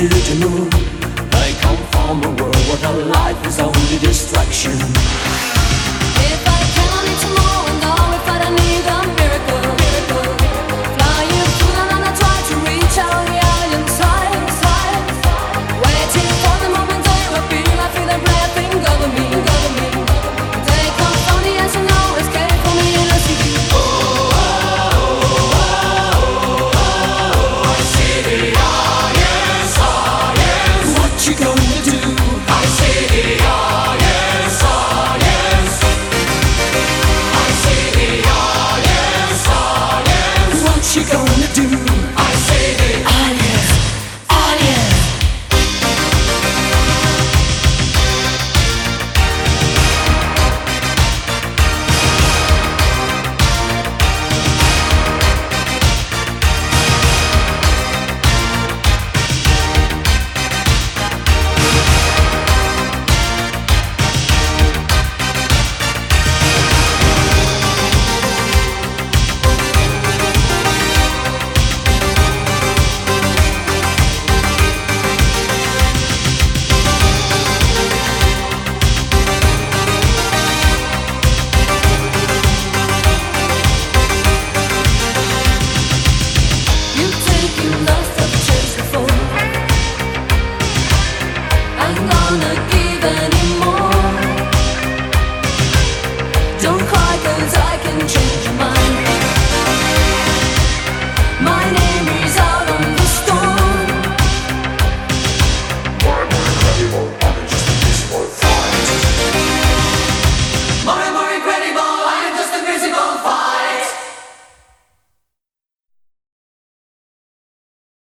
wanted to know. I come from a world where life is only distraction.